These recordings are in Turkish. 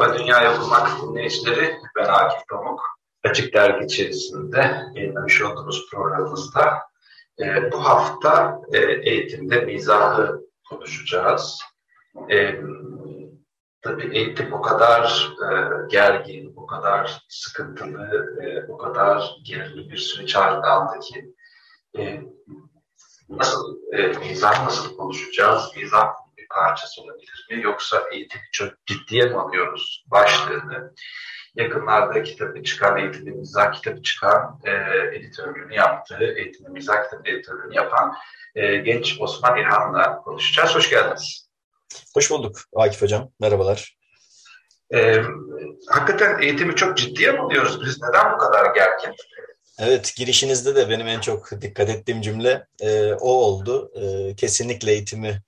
Merhaba Dünya Yapılmak dinleyicileri. Ben Akif Pamuk. Açık Dergi içerisinde yayınlamış olduğumuz programımızda e, bu hafta e, eğitimde mizahı konuşacağız. E, tabii eğitim o kadar e, gergin, o kadar sıkıntılı, e, o kadar gerilimli bir süreç halinde aldı ki e, nasıl e, mizah nasıl konuşacağız, mizah parçası olabilir mi yoksa eğitimi çok ciddiye mi alıyoruz başlığını yakınlarda kitabı çıkan, eğitimde mizah kitabı çıkan e, editörlüğünü yaptığı, eğitimde mizah kitabı editörlüğünü yapan e, genç Osman İlhan'la konuşacağız. Hoş geldiniz. Hoş bulduk Akif Hocam. Merhabalar. Ee, hakikaten eğitimi çok ciddiye mi alıyoruz biz? Neden bu kadar gergin? Evet, girişinizde de benim en çok dikkat ettiğim cümle e, o oldu. E, kesinlikle eğitimi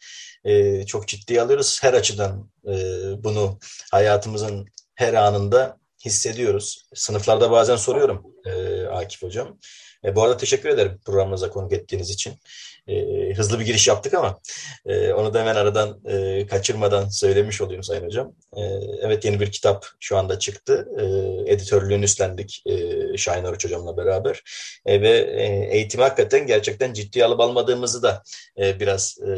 e, çok ciddiye alıyoruz. Her açıdan e, bunu hayatımızın her anında hissediyoruz. Sınıflarda bazen soruyorum e, Akif Hocam. E, bu arada teşekkür ederim programımıza konuk ettiğiniz için. E, hızlı bir giriş yaptık ama e, onu da hemen aradan e, kaçırmadan söylemiş olayım Sayın Hocam. E, evet yeni bir kitap şu anda çıktı. E, editörlüğünü üstlendik e, Şahin Arıç Hocam'la beraber. E, ve e, eğitimi hakikaten gerçekten ciddiye alıp almadığımızı da e, biraz e,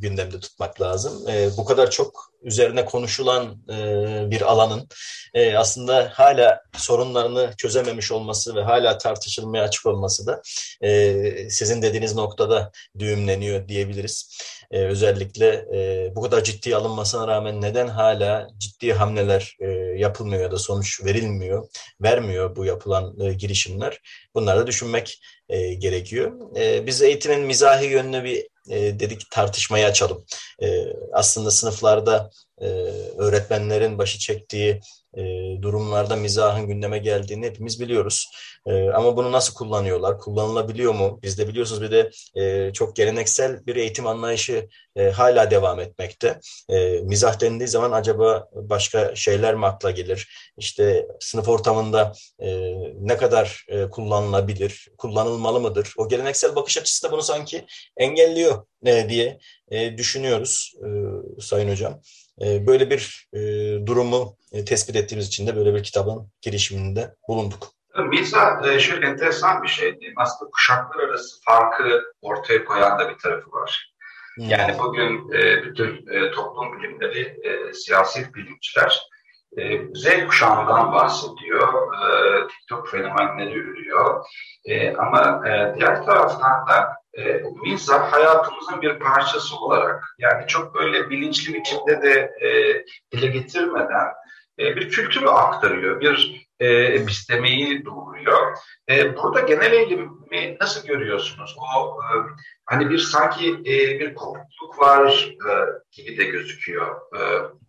gündemde tutmak lazım. E, bu kadar çok üzerine konuşulan e, bir alanın e, aslında hala sorunlarını çözememiş olması ve hala tartışılmaya açık olması da e, sizin dediğiniz noktada düğümleniyor diyebiliriz. E, özellikle e, bu kadar ciddi alınmasına rağmen neden hala ciddi hamleler e, yapılmıyor ya da sonuç verilmiyor, vermiyor bu yapılan e, girişimler? Bunları da düşünmek e, gerekiyor. E, biz eğitimin mizahi yönüne bir e, dedik tartışmayı açalım. E, aslında sınıflarda e, öğretmenlerin başı çektiği e, durumlarda mizahın gündeme geldiğini hepimiz biliyoruz. E, ama bunu nasıl kullanıyorlar? Kullanılabiliyor mu? Biz de biliyorsunuz bir de çok geleneksel bir eğitim anlayışı hala devam etmekte. Mizah dendiği zaman acaba başka şeyler mi akla gelir? İşte sınıf ortamında ne kadar kullanılabilir? Kullanılmalı mıdır? O geleneksel bakış açısı da bunu sanki engelliyor diye düşünüyoruz Sayın Hocam. E, böyle bir e, durumu e, tespit ettiğimiz için de böyle bir kitabın girişiminde bulunduk. Mizah e, şöyle enteresan bir şey değil Aslında kuşaklar arası farkı ortaya koyan da bir tarafı var. Hmm. Yani bugün bütün toplum bilimleri, siyasi bilimciler Z kuşağından bahsediyor. TikTok fenomenleri ürüyor. Ama diğer taraftan da e, mizah hayatımızın bir parçası olarak yani çok böyle bilinçli biçimde de e, dile getirmeden e, bir kültürü aktarıyor, bir e, epistemeyi doğuruyor. E, burada genel eğilimi nasıl görüyorsunuz? O e, hani bir sanki e, bir kopukluk var e, gibi de gözüküyor. E,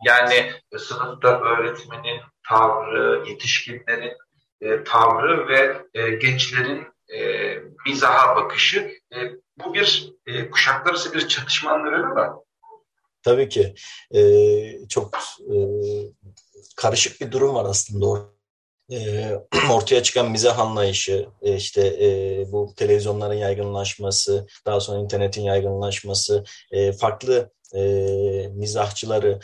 yani sınıfta öğretmenin tavrı, yetişkinlerin e, tavrı ve e, gençlerin mizaha bakışı. E, bu bir e, kuşaklar arası bir çatışmanın ürünü mü? Tabii ki. E, çok e, karışık bir durum var aslında e, ortaya çıkan mizah anlayışı, e, işte e, bu televizyonların yaygınlaşması, daha sonra internetin yaygınlaşması, farklı mizahçıları,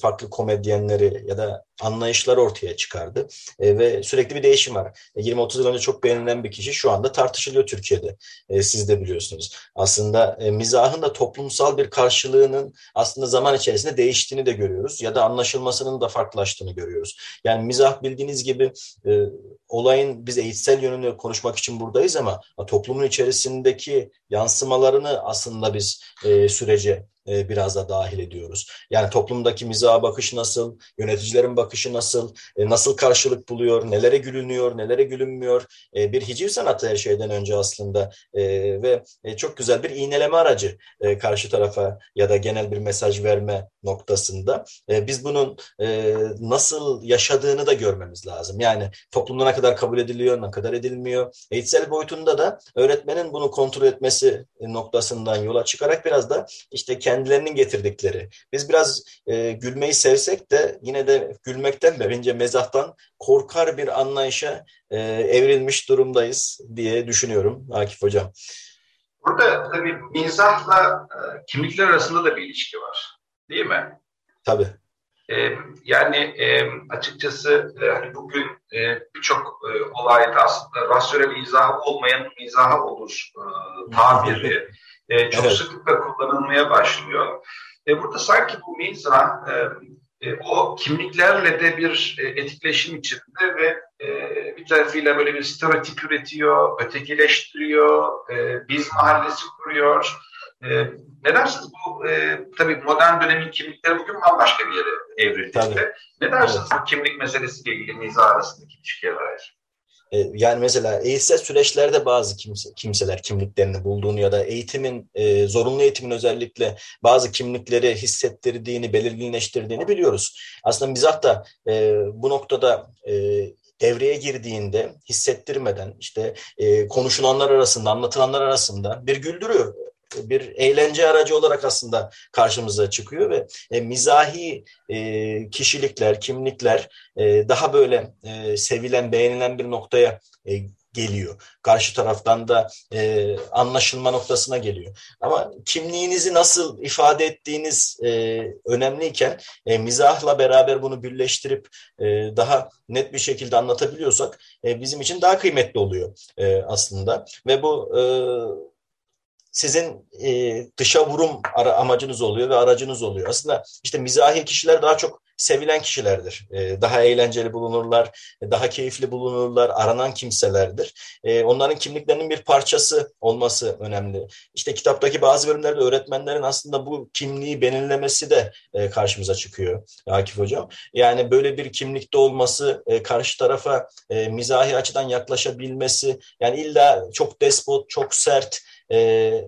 farklı komedyenleri ya da anlayışlar ortaya çıkardı. E, ve sürekli bir değişim var. E, 20-30 yıl önce çok beğenilen bir kişi şu anda tartışılıyor Türkiye'de. E, siz de biliyorsunuz. Aslında e, mizahın da toplumsal bir karşılığının aslında zaman içerisinde değiştiğini de görüyoruz. Ya da anlaşılmasının da farklılaştığını görüyoruz. Yani mizah bildiğiniz gibi e, olayın biz eğitsel yönünü konuşmak için buradayız ama toplumun içerisindeki yansımalarını aslında biz e, sürece e, biraz da dahil ediyoruz. Yani toplumdaki mizaha bakış nasıl, yöneticilerin bakışı nasıl, e, nasıl karşılık buluyor, nelere gülünüyor, nelere gülünmüyor. E, bir hiciv sanatı her şeyden önce aslında e, ve e, çok güzel bir iğneleme aracı e, karşı tarafa ya da genel bir mesaj verme noktasında. E, biz bunun e, nasıl yaşadığını da görmemiz lazım. Yani toplumda ne kadar kabul ediliyor, ne kadar edilmiyor. Eğitsel boyutunda da öğretmenin bunu kontrol etmesi noktasından yola çıkarak biraz da işte kendilerinin getirdikleri. Biz biraz e, gülmeyi sevsek de yine de gülmekten de bence mezahtan korkar bir anlayışa e, evrilmiş durumdayız diye düşünüyorum Akif Hocam. Burada tabii mizahla e, kimlikler arasında da bir ilişki var. Değil mi? Tabii. E, yani e, açıkçası e, hani bugün e, birçok e, olayda aslında rasyonel izahı olmayan izahı olur e, tabiri e, çok evet. sıklıkla kullanılmaya başlıyor. E, burada sanki bu mizah e, e, o kimliklerle de bir e, etikleşim içinde ve e, bir tarafıyla böyle bir stereotip üretiyor, ötekileştiriyor, e, biz mahallesi kuruyor. E, ne dersiniz bu e, tabii modern dönemin kimlikleri bugün bambaşka bir yere evrildi. Ne dersiniz evet. bu kimlik meselesiyle ilgili mizah arasındaki ilişkiye dair? E, yani mesela eğitsel süreçlerde bazı kimse, kimseler kimliklerini bulduğunu ya da eğitimin, e, zorunlu eğitimin özellikle bazı kimlikleri hissettirdiğini, belirginleştirdiğini biliyoruz. Aslında mizah da e, bu noktada e, devreye girdiğinde hissettirmeden işte e, konuşulanlar arasında, anlatılanlar arasında bir güldürüyor bir eğlence aracı olarak aslında karşımıza çıkıyor ve e, mizahi e, kişilikler, kimlikler e, daha böyle e, sevilen, beğenilen bir noktaya e, geliyor. Karşı taraftan da e, anlaşılma noktasına geliyor. Ama kimliğinizi nasıl ifade ettiğiniz e, önemliyken e, mizahla beraber bunu birleştirip e, daha net bir şekilde anlatabiliyorsak e, bizim için daha kıymetli oluyor e, aslında. Ve bu e, sizin e, dışa vurum ara, amacınız oluyor ve aracınız oluyor. Aslında işte mizahi kişiler daha çok sevilen kişilerdir. E, daha eğlenceli bulunurlar, e, daha keyifli bulunurlar, aranan kimselerdir. E, onların kimliklerinin bir parçası olması önemli. İşte kitaptaki bazı bölümlerde öğretmenlerin aslında bu kimliği belirlemesi de e, karşımıza çıkıyor Akif Hocam. Yani böyle bir kimlikte olması, e, karşı tarafa e, mizahi açıdan yaklaşabilmesi, yani illa çok despot, çok sert, e,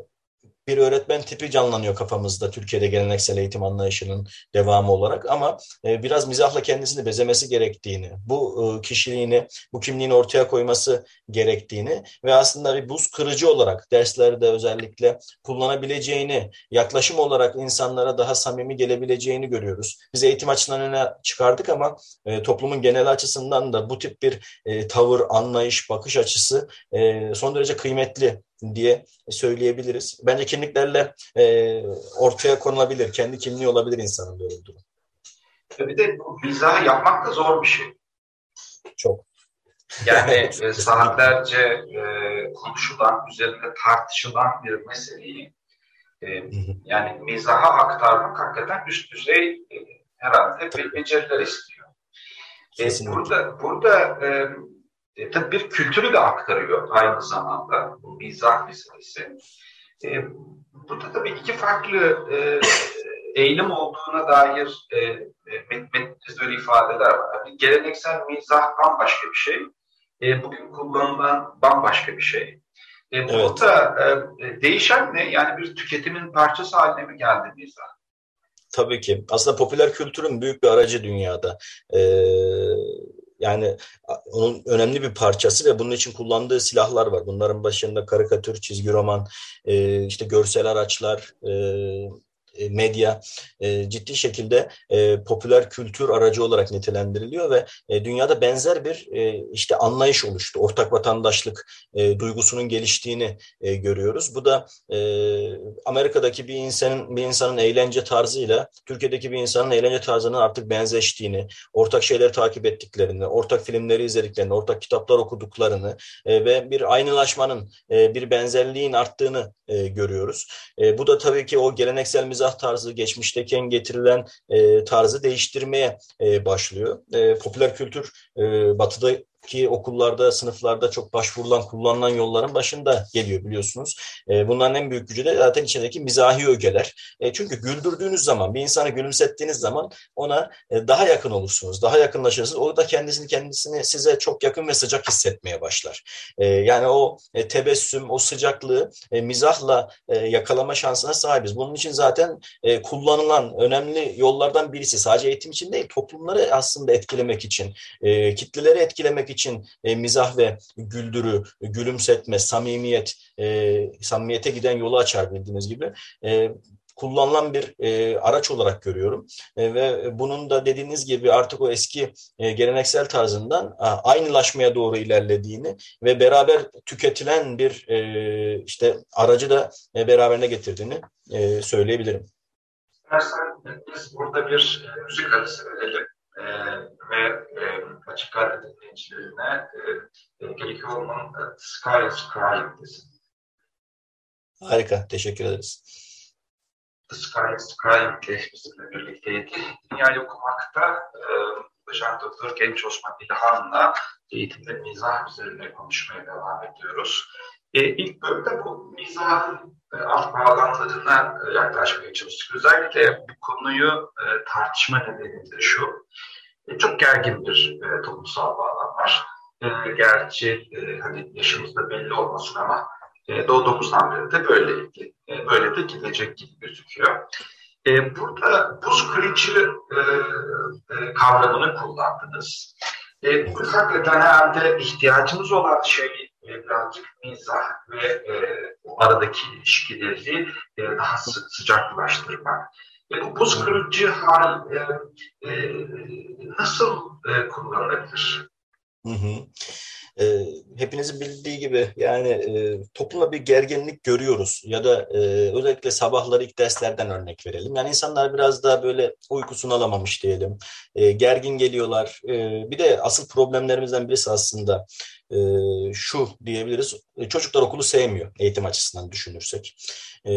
bir öğretmen tipi canlanıyor kafamızda Türkiye'de geleneksel eğitim anlayışının devamı olarak ama e, biraz mizahla kendisini bezemesi gerektiğini, bu e, kişiliğini, bu kimliğini ortaya koyması gerektiğini ve aslında bir buz kırıcı olarak derslerde özellikle kullanabileceğini, yaklaşım olarak insanlara daha samimi gelebileceğini görüyoruz. Biz eğitim açısından öne çıkardık ama e, toplumun genel açısından da bu tip bir e, tavır, anlayış, bakış açısı e, son derece kıymetli diye söyleyebiliriz. Bence kimliklerle e, ortaya konulabilir, kendi kimliği olabilir insanın böyle bir durum. Bir de mizahı yapmak da zor bir şey. Çok. Yani e, saatlerce e, konuşulan, üzerinde tartışılan bir meseleyi e, yani mizaha aktarmak hakikaten üst düzey e, herhalde bir beceriler istiyor. E, burada burada e, e, tabii bir kültürü de aktarıyor aynı zamanda bu mizah meselesi. E, burada tabii iki farklı e, eğilim olduğuna dair e, e metninizde öyle ifadeler var. Yani geleneksel mizah bambaşka bir şey. E, bugün kullanılan bambaşka bir şey. E, evet. Burada e, değişen ne? Yani bir tüketimin parçası haline mi geldi mizah? Tabii ki. Aslında popüler kültürün büyük bir aracı dünyada. Ee, yani onun önemli bir parçası ve bunun için kullandığı silahlar var. Bunların başında karikatür, çizgi roman, işte görsel araçlar, e, medya e, ciddi şekilde e, popüler kültür aracı olarak nitelendiriliyor ve e, dünyada benzer bir e, işte anlayış oluştu. Ortak vatandaşlık e, duygusunun geliştiğini e, görüyoruz. Bu da e, Amerika'daki bir insanın bir insanın eğlence tarzıyla Türkiye'deki bir insanın eğlence tarzının artık benzeştiğini, ortak şeyleri takip ettiklerini, ortak filmleri izlediklerini, ortak kitaplar okuduklarını e, ve bir aynılaşmanın, e, bir benzerliğin arttığını e, görüyoruz. E, bu da tabii ki o geleneksel mizah mizah tarzı geçmişteki getirilen e, tarzı değiştirmeye e, başlıyor. E, popüler kültür e, batıda ki okullarda, sınıflarda çok başvurulan, kullanılan yolların başında geliyor biliyorsunuz. E, bunların en büyük gücü de zaten içindeki mizahi ögeler. E, çünkü güldürdüğünüz zaman, bir insanı gülümsettiğiniz zaman ona e, daha yakın olursunuz, daha yakınlaşırsınız. O da kendisini kendisini size çok yakın ve sıcak hissetmeye başlar. E, yani o e, tebessüm, o sıcaklığı e, mizahla e, yakalama şansına sahibiz. Bunun için zaten e, kullanılan önemli yollardan birisi sadece eğitim için değil, toplumları aslında etkilemek için, e, kitleleri etkilemek için e, mizah ve güldürü, gülümsetme, samimiyet, e, samimiyete giden yolu açar bildiğiniz gibi. E, kullanılan bir e, araç olarak görüyorum. E, ve bunun da dediğiniz gibi artık o eski e, geleneksel tarzından a, aynılaşmaya doğru ilerlediğini ve beraber tüketilen bir e, işte aracı da e, beraberine getirdiğini e, söyleyebilirim. Biz burada bir müzik arası verelim e, ve e, açık radyo dinleyicilerine e, Gary Coleman Sky is Crying desin. Harika, teşekkür ederiz. The Sky is Crying bizimle birlikteydi. Dünyayı okumakta e, Doçent Doktor Genç Osman İlhan'la eğitimde mizah üzerine konuşmaya devam ediyoruz. E, ilk bölümde bu mizahın e, alt bağlamlarına e, yaklaşmaya çalıştık. Özellikle bu konuyu e, tartışma nedeni de şu. E, çok gergin bir e, toplumsal bağlam var. E, gerçi e, hani yaşımızda belli olmasın ama e, doğduğumuzdan beri de böyleydi. E, böyle de gidecek gibi gözüküyor. E, burada buz kırıcı e, e, kavramını kullandınız. E, bu hakikaten herhalde ihtiyacımız olan şey e, birazcık mizah ve e, aradaki ilişkileri e, daha sı sıcaklaştırmak. E, bu buz kırıcı hal e, e, nasıl e, kullanılabilir? Hı hı. E, hepinizin bildiği gibi yani e, toplumda bir gerginlik görüyoruz ya da e, özellikle sabahları ilk derslerden örnek verelim. Yani insanlar biraz daha böyle uykusunu alamamış diyelim. E, gergin geliyorlar. E, bir de asıl problemlerimizden birisi aslında e, şu diyebiliriz. E, çocuklar okulu sevmiyor eğitim açısından düşünürsek. E,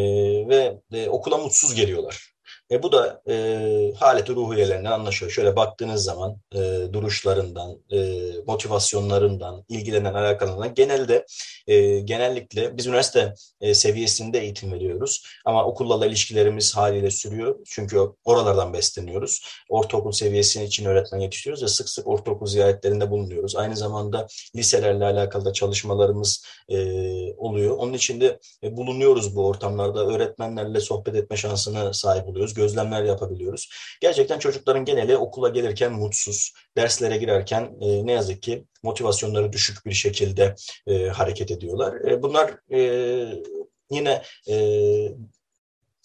ve e, okula mutsuz geliyorlar. E, bu da e, haleti ruhiyelerinden anlaşıyor. Şöyle baktığınız zaman e, duruşlarından, e, motivasyonlarından, ilgilenen alakalarından genelde e, genellikle biz üniversite e, seviyesinde eğitim veriyoruz. Ama okullarla ilişkilerimiz haliyle sürüyor. Çünkü oralardan besleniyoruz. Ortaokul seviyesinin için öğretmen yetiştiriyoruz ve sık sık ortaokul ziyaretlerinde bulunuyoruz. Aynı zamanda liselerle alakalı da çalışmalarımız e, oluyor. Onun için de e, bulunuyoruz bu ortamlarda. Öğretmenlerle sohbet etme şansına sahip oluyoruz gözlemler yapabiliyoruz. Gerçekten çocukların geneli okula gelirken mutsuz, derslere girerken e, ne yazık ki motivasyonları düşük bir şekilde e, hareket ediyorlar. E, bunlar e, yine e,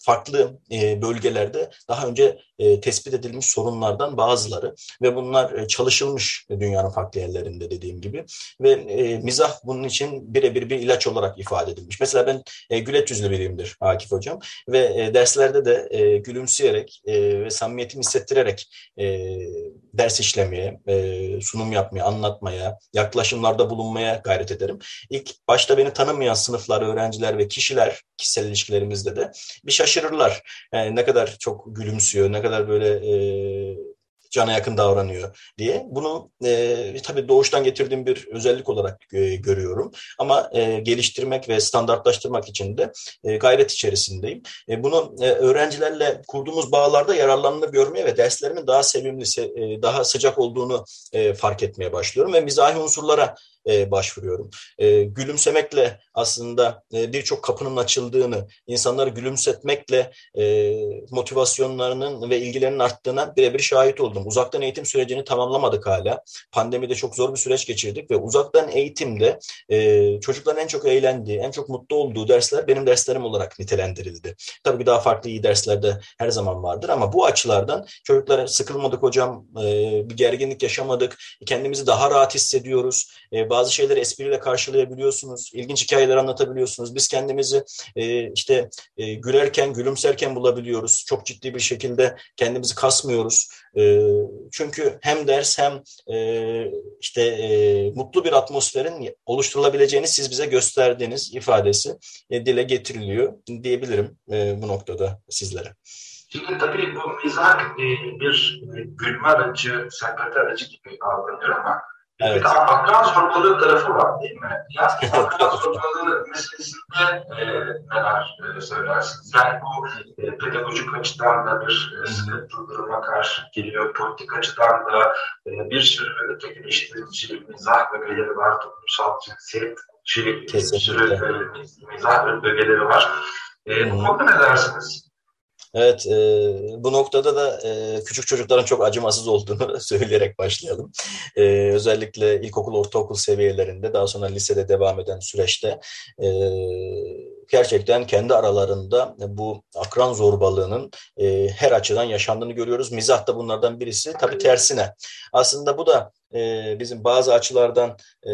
farklı e, bölgelerde daha önce e, tespit edilmiş sorunlardan bazıları ve bunlar e, çalışılmış dünyanın farklı yerlerinde dediğim gibi ve e, mizah bunun için birebir bir ilaç olarak ifade edilmiş. Mesela ben e, güleç yüzlü biriyimdir Akif Hocam ve e, derslerde de e, gülümseyerek e, ve samimiyetimi hissettirerek e, ders işlemeye, e, sunum yapmaya, anlatmaya, yaklaşımlarda bulunmaya gayret ederim. İlk başta beni tanımayan sınıflar, öğrenciler ve kişiler kişisel ilişkilerimizde de bir şaşırırlar. Yani ne kadar çok gülümsüyor, ne kadar böyle e, cana yakın davranıyor diye. Bunu e, tabii doğuştan getirdiğim bir özellik olarak e, görüyorum. Ama e, geliştirmek ve standartlaştırmak için de e, gayret içerisindeyim. E, bunu e, öğrencilerle kurduğumuz bağlarda yararlanını görmeye ve derslerimin daha sevimli, e, daha sıcak olduğunu e, fark etmeye başlıyorum ve mizahi unsurlara e, başvuruyorum. E, gülümsemekle aslında e, birçok kapının açıldığını, insanları gülümsetmekle e, motivasyonlarının ve ilgilerinin arttığına birebir şahit oldum. Uzaktan eğitim sürecini tamamlamadık hala. Pandemide çok zor bir süreç geçirdik ve uzaktan eğitimde e, çocukların en çok eğlendiği, en çok mutlu olduğu dersler benim derslerim olarak nitelendirildi. Tabii ki daha farklı iyi derslerde her zaman vardır ama bu açılardan çocuklara sıkılmadık hocam, e, bir gerginlik yaşamadık, kendimizi daha rahat hissediyoruz, e, bazı şeyleri espriyle karşılayabiliyorsunuz. İlginç hikayeler anlatabiliyorsunuz. Biz kendimizi e, işte e, gülerken, gülümserken bulabiliyoruz. Çok ciddi bir şekilde kendimizi kasmıyoruz. E, çünkü hem ders hem e, işte e, mutlu bir atmosferin oluşturulabileceğini siz bize gösterdiğiniz ifadesi e, dile getiriliyor diyebilirim e, bu noktada sizlere. Şimdi tabii bu mizah e, bir e, gülme aracı, sempati aracı gibi algılanıyor ama Evet. Bir akran zorbalığı tarafı var değil mi? Yani akran zorbalığı meselesinde e, neler e, söylersiniz? Yani bu e, pedagojik açıdan da bir e, sıkıntı duruma karşı geliyor. Politik açıdan da e, bir sürü ötekileştirici mizah bölgeleri var. Toplumsal cinsiyetçi bir sürü e, mizah bölgeleri var. E, bu konuda ne dersiniz? Evet, e, bu noktada da e, küçük çocukların çok acımasız olduğunu söyleyerek başlayalım. E, özellikle ilkokul, ortaokul seviyelerinde, daha sonra lisede devam eden süreçte e, gerçekten kendi aralarında bu akran zorbalığının e, her açıdan yaşandığını görüyoruz. Mizah da bunlardan birisi. Tabii tersine. Aslında bu da e, bizim bazı açılardan e,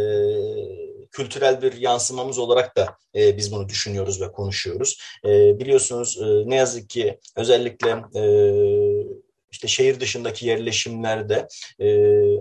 kültürel bir yansımamız olarak da e, biz bunu düşünüyoruz ve konuşuyoruz. E, biliyorsunuz e, ne yazık ki özellikle e, işte şehir dışındaki yerleşimlerde e,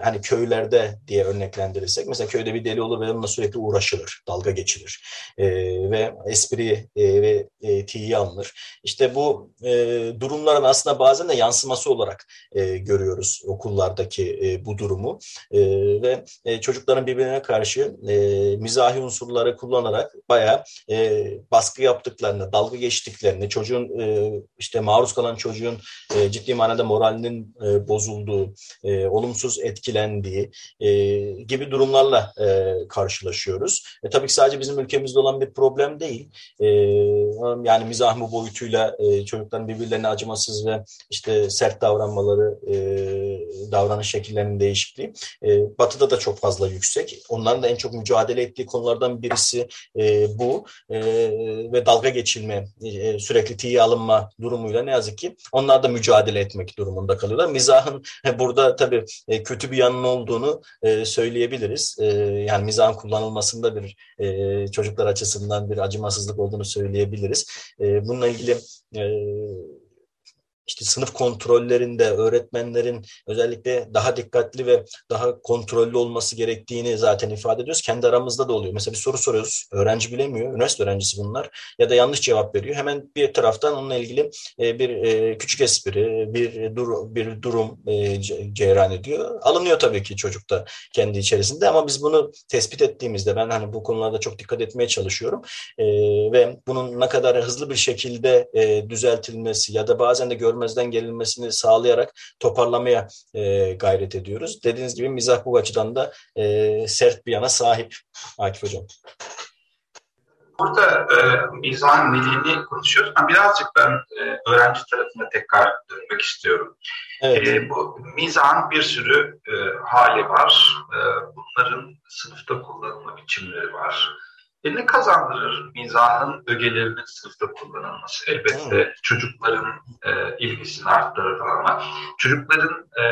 hani köylerde diye örneklendirirsek mesela köyde bir deli olur ve onunla sürekli uğraşılır, dalga geçilir e, ve espri e, ve e, tiye alınır. İşte bu e, durumların aslında bazen de yansıması olarak e, görüyoruz okullardaki e, bu durumu e, ve e, çocukların birbirine karşı e, mizahi unsurları kullanarak bayağı e, baskı yaptıklarını, dalga geçtiklerini, çocuğun e, işte maruz kalan çocuğun e, ciddi manada moralinin e, bozulduğu, e, olumsuz etkilendiği e, gibi durumlarla e, karşılaşıyoruz. E, tabii ki sadece bizim ülkemizde olan bir problem değil. E, yani mizah mı boyutuyla e, çocukların birbirlerine acımasız ve işte sert davranmaları, e, davranış şekillerinin değişikliği. E, batı'da da çok fazla yüksek. Onların da en çok mücadele ettiği konulardan birisi e, bu e, ve dalga geçilme, e, sürekli tiye alınma durumuyla ne yazık ki onlar da mücadele etmek durumu durumunda kalıyorlar. Mizahın burada tabii e, kötü bir yanın olduğunu e, söyleyebiliriz. E, yani mizahın kullanılmasında bir çocuklar açısından bir acımasızlık olduğunu söyleyebiliriz. Bununla ilgili işte sınıf kontrollerinde öğretmenlerin özellikle daha dikkatli ve daha kontrollü olması gerektiğini zaten ifade ediyoruz. Kendi aramızda da oluyor. Mesela bir soru soruyoruz. Öğrenci bilemiyor. Üniversite öğrencisi bunlar. Ya da yanlış cevap veriyor. Hemen bir taraftan onunla ilgili e, bir e, küçük espri, bir dur bir durum e, cereyan ediyor. Alınıyor tabii ki çocukta kendi içerisinde ama biz bunu tespit ettiğimizde ben hani bu konularda çok dikkat etmeye çalışıyorum. Ve bunun ne kadar hızlı bir şekilde düzeltilmesi ya da bazen de görme görmezden gelinmesini sağlayarak toparlamaya e, gayret ediyoruz. Dediğiniz gibi mizah bu açıdan da e, sert bir yana sahip Akif Hocam. Burada e, mizahın neliğini konuşuyoruz ama birazcık ben e, öğrenci tarafına tekrar dönmek istiyorum. Evet. E, bu mizahın bir sürü e, hali var. E, bunların sınıfta kullanılma biçimleri var. E ne kazandırır mizahın ögelerinin sınıfta kullanılması? Elbette hmm. çocukların e, ilgisini arttırır ama çocukların e,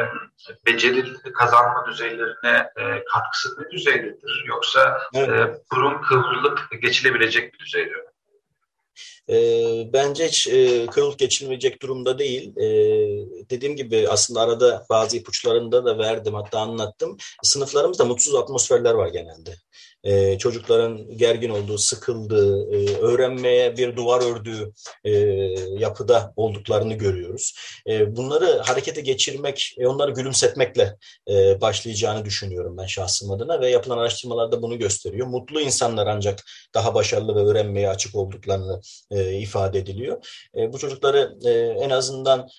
beceri kazanma düzeylerine e, katkısı ne düzeydedir? Yoksa evet. e, burun kıvrılıp geçilebilecek bir düzeyde mi? E, bence hiç e, kırılıp geçilmeyecek durumda değil. E, dediğim gibi aslında arada bazı ipuçlarında da verdim hatta anlattım. Sınıflarımızda mutsuz atmosferler var genelde e, çocukların gergin olduğu, sıkıldığı, e, öğrenmeye bir duvar ördüğü e, yapıda olduklarını görüyoruz. Bunları harekete geçirmek, onları gülümsetmekle başlayacağını düşünüyorum ben şahsım adına ve yapılan araştırmalarda bunu gösteriyor. Mutlu insanlar ancak daha başarılı ve öğrenmeye açık olduklarını ifade ediliyor. Bu çocukları en azından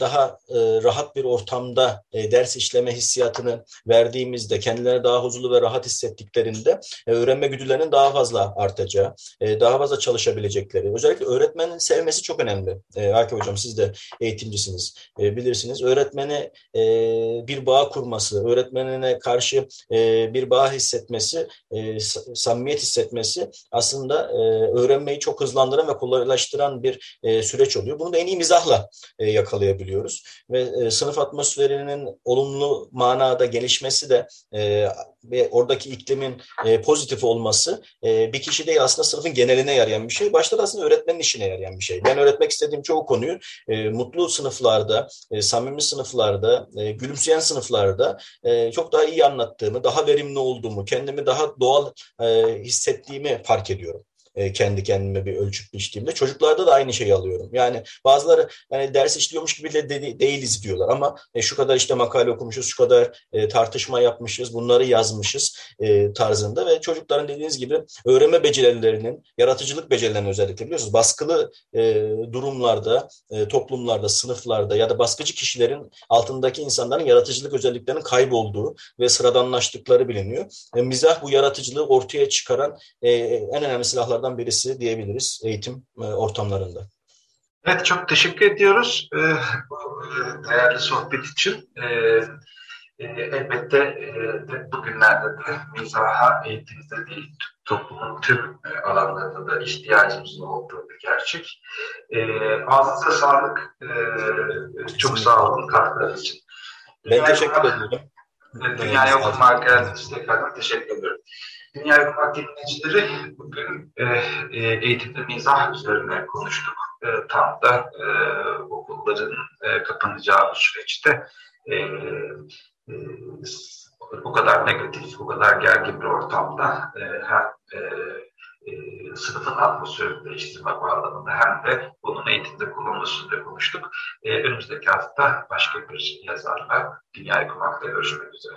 daha rahat bir ortamda ders işleme hissiyatını verdiğimizde kendilerine daha huzurlu ve rahat hissettiklerinde şekilde e, öğrenme güdülerinin daha fazla artacağı, e, daha fazla çalışabilecekleri. Özellikle öğretmenin sevmesi çok önemli. E, Akif Hocam siz de eğitimcisiniz, bilirsiniz. Öğretmeni bir bağ kurması, öğretmenine karşı bir bağ hissetmesi, samimiyet hissetmesi aslında öğrenmeyi çok hızlandıran ve kolaylaştıran bir süreç oluyor. Bunu da en iyi mizahla yakalayabiliyoruz. Ve sınıf atmosferinin olumlu manada gelişmesi de ve oradaki iklimin e, pozitif olması e, bir kişi değil aslında sınıfın geneline yarayan bir şey. Başta da aslında öğretmenin işine yarayan bir şey. Ben öğretmek istediğim çoğu konuyu e, mutlu sınıflarda, e, samimi sınıflarda, e, gülümseyen sınıflarda e, çok daha iyi anlattığımı, daha verimli olduğumu, kendimi daha doğal e, hissettiğimi fark ediyorum. E, kendi kendime bir ölçüp biçtiğimde. Çocuklarda da aynı şeyi alıyorum. Yani bazıları yani ders işliyormuş gibi de, de değiliz diyorlar ama e, şu kadar işte makale okumuşuz, şu kadar e, tartışma yapmışız, bunları yazmışız e, tarzında ve çocukların dediğiniz gibi öğrenme becerilerinin, yaratıcılık becerilerinin özellikle biliyorsunuz baskılı e, durumlarda, e, toplumlarda, sınıflarda ya da baskıcı kişilerin altındaki insanların yaratıcılık özelliklerinin kaybolduğu ve sıradanlaştıkları biliniyor. E, mizah bu yaratıcılığı ortaya çıkaran e, en önemli silahlardan birisi diyebiliriz eğitim e, ortamlarında. Evet çok teşekkür ediyoruz e, bu e, değerli sohbet için. Elbette de bugünlerde de mizaha eğitimde değil toplumun tüm alanlarında da ihtiyacımızın olduğu bir gerçek. Ağzınıza sağlık. Çok sağ olun katkılarınız için. Ben teşekkür ederim. Dünyaya Okumak tekrardan teşekkür ediyorum. Dünya Okumak dinleyicileri bugün e, e, eğitimde mizah üzerine konuştuk. E, tam da e, okulların e, kapanacağı süreçte e, e, o kadar negatif, o kadar gergin bir ortamda e, hem e, e, sınıfın atmosferini değiştirmek bağlamında hem de bunun eğitimde kullanılmasını konuştuk. E, önümüzdeki hafta başka bir yazarla Dünya Okumak'ta görüşmek üzere.